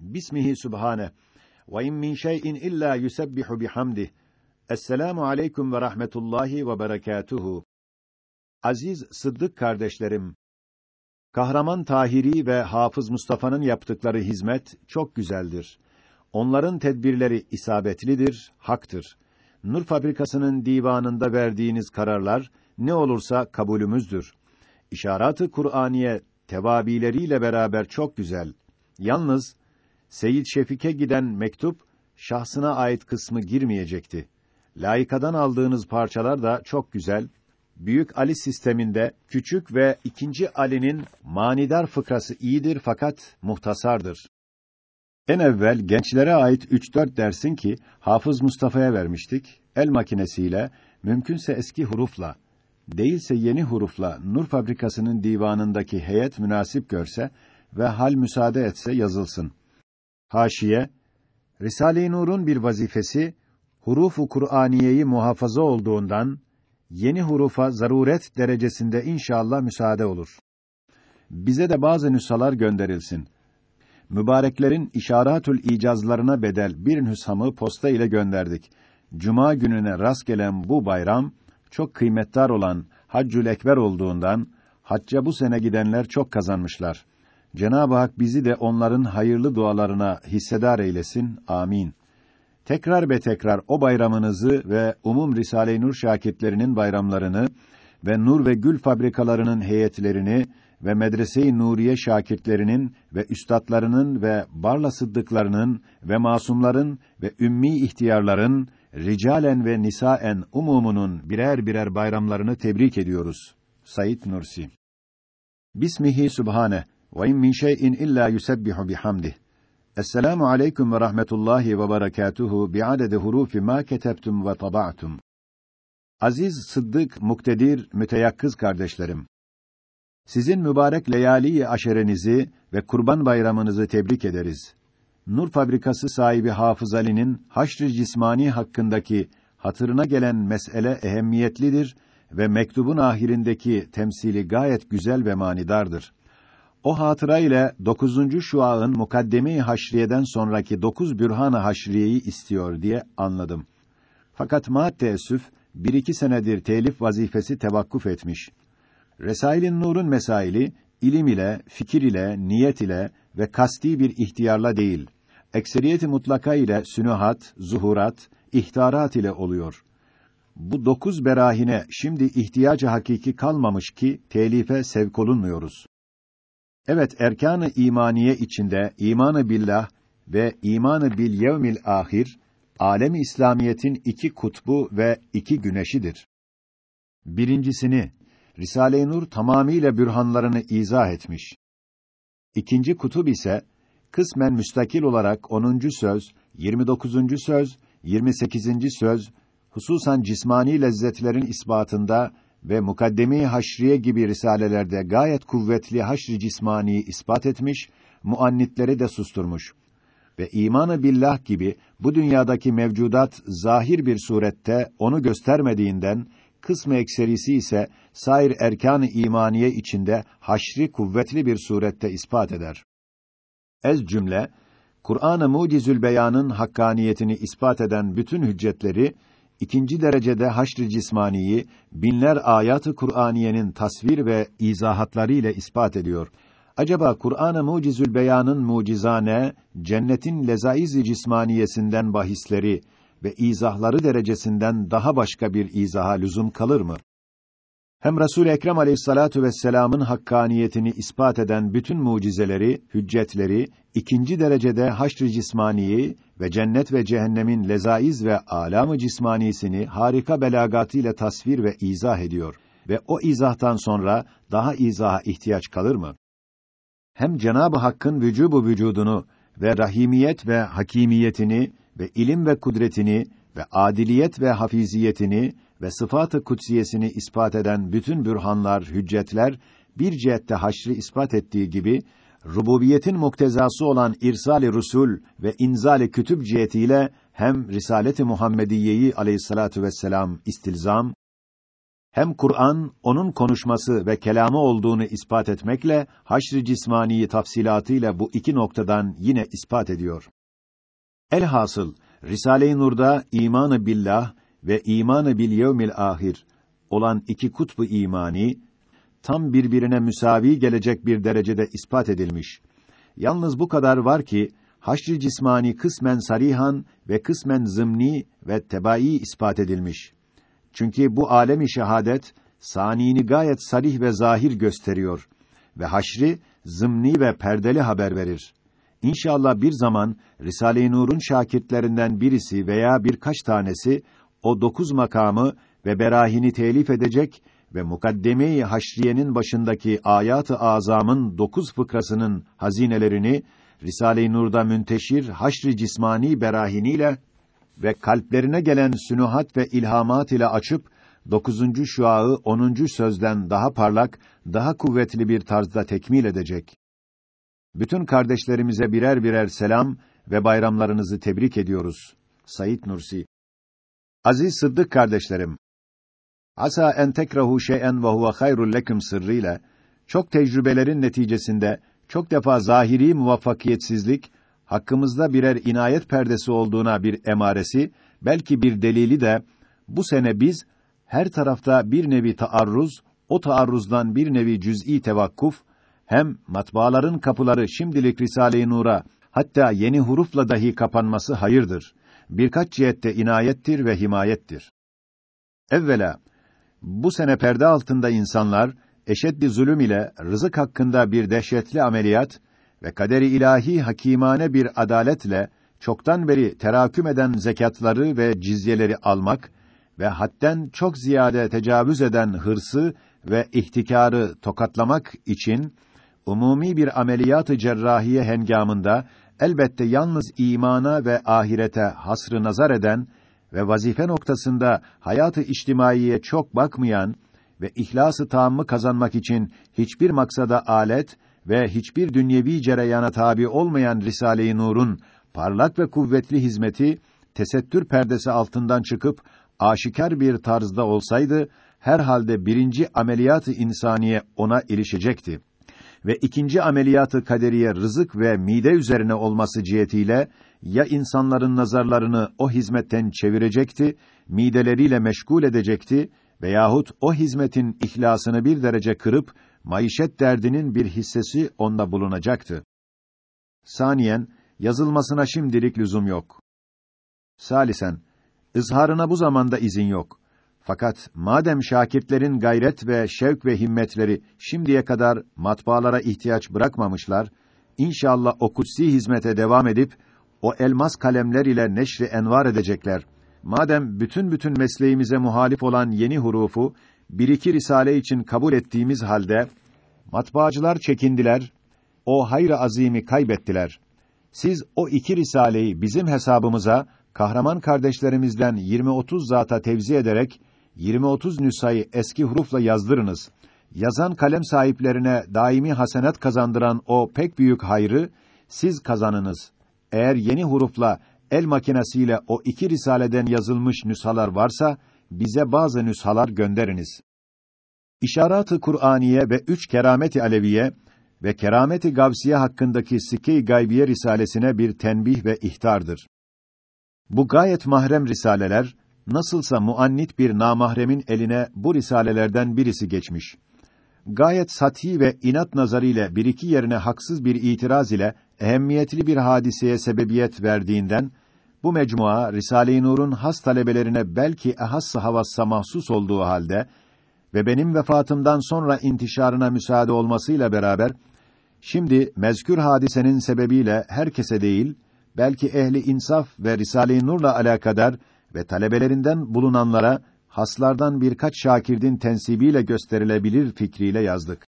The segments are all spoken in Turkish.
Bismihi subhane. Ve in min şey'in illa yusebbihu bihamdih. Esselamu aleyküm ve rahmetullahi ve berekatuhu. Aziz Sıddık kardeşlerim, Kahraman Tahiri ve Hafız Mustafa'nın yaptıkları hizmet çok güzeldir. Onların tedbirleri isabetlidir, haktır. Nur Fabrikası'nın divanında verdiğiniz kararlar ne olursa kabulümüzdür. İşarat-ı Kur'aniye tevabileriyle beraber çok güzel. Yalnız Seyyid Şefik'e giden mektup şahsına ait kısmı girmeyecekti. Layıkadan aldığınız parçalar da çok güzel. Büyük Ali sisteminde küçük ve ikinci Ali'nin manidar fıkrası iyidir fakat muhtasardır. En evvel gençlere ait 3-4 dersin ki Hafız Mustafa'ya vermiştik. El makinesiyle, mümkünse eski hurufla, değilse yeni hurufla Nur Fabrikası'nın divanındaki heyet münasip görse ve hal müsaade etse yazılsın. Haşiye Risale-i Nur'un bir vazifesi hurufu Kur'aniyeyi muhafaza olduğundan yeni hurufa zaruret derecesinde inşallah müsaade olur. Bize de bazı nüshalar gönderilsin. Mübareklerin işaratül icazlarına bedel bir nüshamı posta ile gönderdik. Cuma gününe rast gelen bu bayram çok kıymetdar olan Haccül Ekber olduğundan hacca bu sene gidenler çok kazanmışlar. Cenab-ı Hak bizi de onların hayırlı dualarına hissedar eylesin. Amin. Tekrar ve tekrar o bayramınızı ve umum Risale-i Nur şakirtlerinin bayramlarını ve nur ve gül fabrikalarının heyetlerini ve Medrese-i Nuriye şakirtlerinin ve üstadlarının ve barla sıddıklarının ve masumların ve ümmi ihtiyarların ricalen ve nisaen umumunun birer birer bayramlarını tebrik ediyoruz. Said Nursi Bismihi Subhane ve in min şey'in illa yusebbihu bihamdih. Esselamu aleyküm ve rahmetullahi ve berekatuhu bi'adedi hurufi ma ketebtum ve taba'tum. Aziz, sıddık, muktedir, müteyakkız kardeşlerim. Sizin mübarek leyali aşerenizi ve kurban bayramınızı tebrik ederiz. Nur fabrikası sahibi Hafız Ali'nin haşr-ı cismani hakkındaki hatırına gelen mesele ehemmiyetlidir ve mektubun ahirindeki temsili gayet güzel ve manidardır. O hatıra ile 9. şuağın mukaddemi haşriyeden sonraki 9 bürhan-ı haşriyeyi istiyor diye anladım. Fakat maalesef bir iki senedir telif vazifesi tevakkuf etmiş. Resailin Nur'un mesaili ilim ile, fikir ile, niyet ile ve kasti bir ihtiyarla değil, ekseriyeti mutlaka ile sünuhat, zuhurat, ihtarat ile oluyor. Bu dokuz berahine şimdi ihtiyacı hakiki kalmamış ki telife sevk olunmuyoruz. Evet, erkan-ı imaniye içinde imanı billah ve imanı bil yevmil ahir alem İslamiyetin iki kutbu ve iki güneşidir. Birincisini Risale-i Nur tamamiyle bürhanlarını izah etmiş. İkinci kutub ise kısmen müstakil olarak 10. söz, 29. söz, 28. söz hususan cismani lezzetlerin ispatında ve Mukaddemi Haşriye gibi risalelerde gayet kuvvetli haşr-ı cismaniyi ispat etmiş, muannitleri de susturmuş ve imanı billah gibi bu dünyadaki mevcudat zahir bir surette onu göstermediğinden kısmı ekserisi ise sair erkan-ı imaniye içinde haşri kuvvetli bir surette ispat eder. Ez cümle Kur'an-ı Mucizül Beyan'ın hakkaniyetini ispat eden bütün hüccetleri ikinci derecede haşr-ı cismaniyi binler ayatı Kur'aniyenin tasvir ve izahatları ile ispat ediyor. Acaba Kur'an-ı Mucizül Beyan'ın mucizane, cennetin lezaiz-i cismaniyesinden bahisleri ve izahları derecesinden daha başka bir izaha lüzum kalır mı? Hem Resul Ekrem Aleyhissalatu vesselam'ın hakkaniyetini ispat eden bütün mucizeleri, hüccetleri ikinci derecede haşr-ı cismaniyi ve cennet ve cehennemin lezaiz ve alamı cismanisini harika belagatıyla tasvir ve izah ediyor ve o izahtan sonra daha izaha ihtiyaç kalır mı? Hem Cenab-ı Hakk'ın vücubu vücudunu ve rahimiyet ve hakimiyetini ve ilim ve kudretini ve adiliyet ve hafiziyetini ve sıfat-ı kutsiyesini ispat eden bütün bürhanlar, hüccetler bir cihette haşrı ispat ettiği gibi rububiyetin muktezası olan irsal-i rusul ve inzal-i kütüb cihetiyle hem Risalet-i Muhammediyeyi aleyhissalatu vesselam istilzam hem Kur'an onun konuşması ve kelamı olduğunu ispat etmekle haşr-ı cismaniyi tafsilatıyla bu iki noktadan yine ispat ediyor. Elhasıl Risale-i Nur'da imanı billah ve imanı bil yevmil ahir olan iki kutbu imani tam birbirine müsavi gelecek bir derecede ispat edilmiş. Yalnız bu kadar var ki haşr-ı cismani kısmen sarihan ve kısmen zımni ve tebai ispat edilmiş. Çünkü bu alemi şehadet sanini gayet sarih ve zahir gösteriyor ve haşri zımni ve perdeli haber verir. İnşallah bir zaman Risale-i Nur'un şakirtlerinden birisi veya birkaç tanesi o dokuz makamı ve berahini telif edecek ve mukaddeme-i haşriyenin başındaki ayat-ı azamın dokuz fıkrasının hazinelerini Risale-i Nur'da münteşir haşr-ı cismani berahiniyle ve kalplerine gelen sünuhat ve ilhamat ile açıp dokuzuncu şuağı onuncu sözden daha parlak, daha kuvvetli bir tarzda tekmil edecek. Bütün kardeşlerimize birer birer selam ve bayramlarınızı tebrik ediyoruz. Sayit Nursi Aziz Sıddık kardeşlerim, Asa en tekrahu şey'en ve huve hayrul lekum sırrıyla çok tecrübelerin neticesinde çok defa zahiri muvaffakiyetsizlik hakkımızda birer inayet perdesi olduğuna bir emaresi, belki bir delili de bu sene biz her tarafta bir nevi taarruz, o taarruzdan bir nevi cüz'i tevakkuf hem matbaaların kapıları şimdilik Risale-i Nur'a hatta yeni hurufla dahi kapanması hayırdır. Birkaç cihette inayettir ve himayettir. Evvela bu sene perde altında insanlar eşeddi zulüm ile rızık hakkında bir dehşetli ameliyat ve kaderi ilahi hakimane bir adaletle çoktan beri teraküm eden zekatları ve cizyeleri almak ve hadden çok ziyade tecavüz eden hırsı ve ihtikarı tokatlamak için umumi bir ameliyat-ı cerrahiye hengamında elbette yalnız imana ve ahirete hasrı nazar eden ve vazife noktasında hayatı içtimaiye çok bakmayan ve ihlası tammı kazanmak için hiçbir maksada alet ve hiçbir dünyevi cereyana tabi olmayan Risale-i Nur'un parlak ve kuvvetli hizmeti tesettür perdesi altından çıkıp aşikar bir tarzda olsaydı herhalde birinci ameliyatı insaniye ona ilişecekti ve ikinci ameliyatı kaderiye rızık ve mide üzerine olması cihetiyle ya insanların nazarlarını o hizmetten çevirecekti, mideleriyle meşgul edecekti veyahut o hizmetin ihlasını bir derece kırıp maişet derdinin bir hissesi onda bulunacaktı. Saniyen yazılmasına şimdilik lüzum yok. Salisen ızharına bu zamanda izin yok. Fakat madem şakirtlerin gayret ve şevk ve himmetleri şimdiye kadar matbaalara ihtiyaç bırakmamışlar, inşallah o kutsi hizmete devam edip o elmas kalemler ile neşri envar edecekler. Madem bütün bütün mesleğimize muhalif olan yeni hurufu bir iki risale için kabul ettiğimiz halde matbaacılar çekindiler, o hayır azimi kaybettiler. Siz o iki risaleyi bizim hesabımıza kahraman kardeşlerimizden 20-30 zata tevzi ederek 20-30 nüshayı eski hurufla yazdırınız. Yazan kalem sahiplerine daimi hasenat kazandıran o pek büyük hayrı siz kazanınız. Eğer yeni hurufla el makinesiyle o iki risaleden yazılmış nüshalar varsa bize bazı nüshalar gönderiniz. İşarat-ı Kur'aniye ve üç kerameti aleviye ve kerameti gavsiye hakkındaki Sikke-i Gaybiye risalesine bir tenbih ve ihtardır. Bu gayet mahrem risaleler nasılsa muannit bir namahremin eline bu risalelerden birisi geçmiş. Gayet sati ve inat nazarıyla bir iki yerine haksız bir itiraz ile ehemmiyetli bir hadiseye sebebiyet verdiğinden bu mecmua Risale-i Nur'un has talebelerine belki ehassa havassa mahsus olduğu halde ve benim vefatımdan sonra intişarına müsaade olmasıyla beraber şimdi mezkür hadisenin sebebiyle herkese değil belki ehli insaf ve Risale-i Nur'la alakadar ve talebelerinden bulunanlara haslardan birkaç şakirdin tensibiyle gösterilebilir fikriyle yazdık.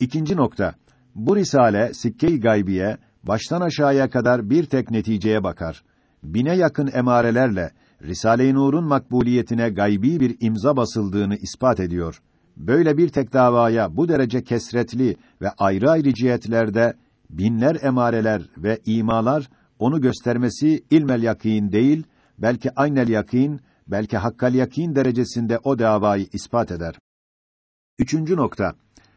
İkinci nokta. Bu risale sikke-i gaybiye baştan aşağıya kadar bir tek neticeye bakar. Bine yakın emarelerle Risale-i Nur'un makbuliyetine gaybi bir imza basıldığını ispat ediyor. Böyle bir tek davaya bu derece kesretli ve ayrı ayrı cihetlerde binler emareler ve imalar onu göstermesi ilmel yakîn değil, belki aynel yakîn belki hakkal yakin derecesinde o davayı ispat eder. Üçüncü nokta.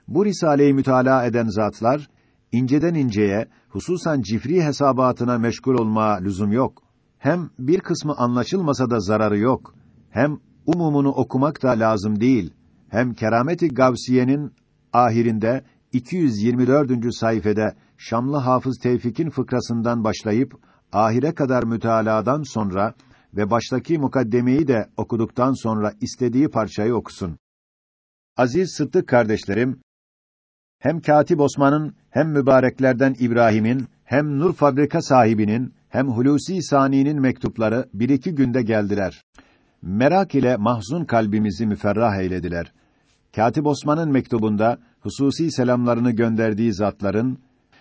Bu risaleyi mütalaa eden zatlar inceden inceye, hususan cifri hesabatına meşgul olma lüzum yok. Hem bir kısmı anlaşılmasa da zararı yok. Hem umumunu okumak da lazım değil. Hem kerameti Gavsiye'nin ahirinde 224. sayfede Şamlı Hafız Tevfik'in fıkrasından başlayıp ahire kadar mütaladan sonra ve baştaki mukaddemeyi de okuduktan sonra istediği parçayı okusun. Aziz Sıddık kardeşlerim, hem Katip Osman'ın, hem mübareklerden İbrahim'in, hem Nur Fabrika sahibinin, hem Hulusi Sani'nin mektupları bir iki günde geldiler. Merak ile mahzun kalbimizi müferrah eylediler. Katip Osman'ın mektubunda hususi selamlarını gönderdiği zatların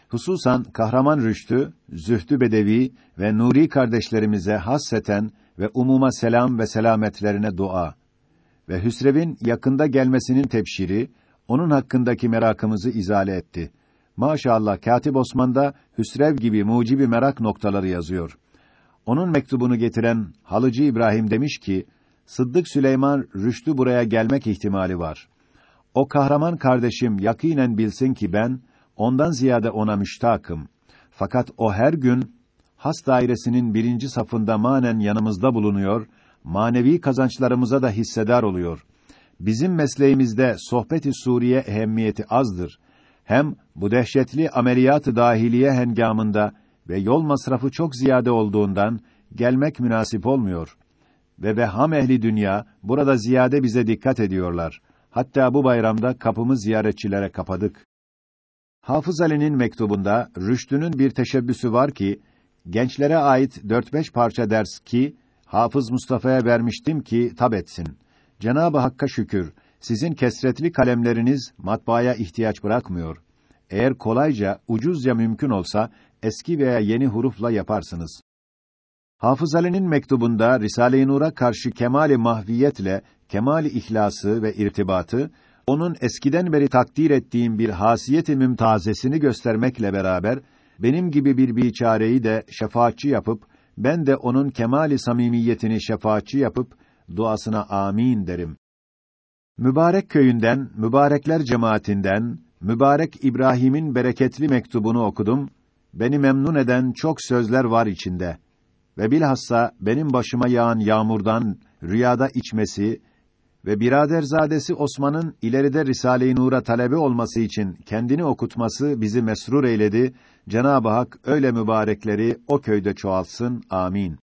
hususan Kahraman Rüştü, Zühtü Bedevi ve Nuri kardeşlerimize hasseten ve umuma selam ve selametlerine dua ve Hüsrev'in yakında gelmesinin tebşiri onun hakkındaki merakımızı izale etti. Maşallah Katip Osman'da Hüsrev gibi mucibi merak noktaları yazıyor. Onun mektubunu getiren Halıcı İbrahim demiş ki, Sıddık Süleyman Rüştü buraya gelmek ihtimali var. O kahraman kardeşim yakinen bilsin ki ben ondan ziyade ona müştakım. Fakat o her gün has dairesinin birinci safında manen yanımızda bulunuyor, manevi kazançlarımıza da hissedar oluyor. Bizim mesleğimizde sohbet-i Suriye ehemmiyeti azdır. Hem bu dehşetli ameliyat-ı dahiliye hengamında ve yol masrafı çok ziyade olduğundan gelmek münasip olmuyor. Ve veham ehli dünya burada ziyade bize dikkat ediyorlar. Hatta bu bayramda kapımı ziyaretçilere kapadık. Hafız Ali'nin mektubunda Rüştü'nün bir teşebbüsü var ki gençlere ait dört beş parça ders ki Hafız Mustafa'ya vermiştim ki tab etsin. Cenab-ı Hakk'a şükür sizin kesretli kalemleriniz matbaaya ihtiyaç bırakmıyor. Eğer kolayca, ucuzca mümkün olsa eski veya yeni hurufla yaparsınız. Hafız Ali'nin mektubunda Risale-i Nur'a karşı kemali mahviyetle kemali ihlası ve irtibatı onun eskiden beri takdir ettiğim bir hasiyeti mümtazesini göstermekle beraber benim gibi bir biçareyi de şefaatçi yapıp ben de onun kemali samimiyetini şefaatçi yapıp duasına amin derim. Mübarek köyünden, mübarekler cemaatinden, mübarek İbrahim'in bereketli mektubunu okudum. Beni memnun eden çok sözler var içinde. Ve bilhassa benim başıma yağan yağmurdan rüyada içmesi ve biraderzadesi Osman'ın ileride Risale-i Nur'a talebe olması için kendini okutması bizi mesrur eyledi. Cenab-ı Hak öyle mübarekleri o köyde çoğaltsın. Amin.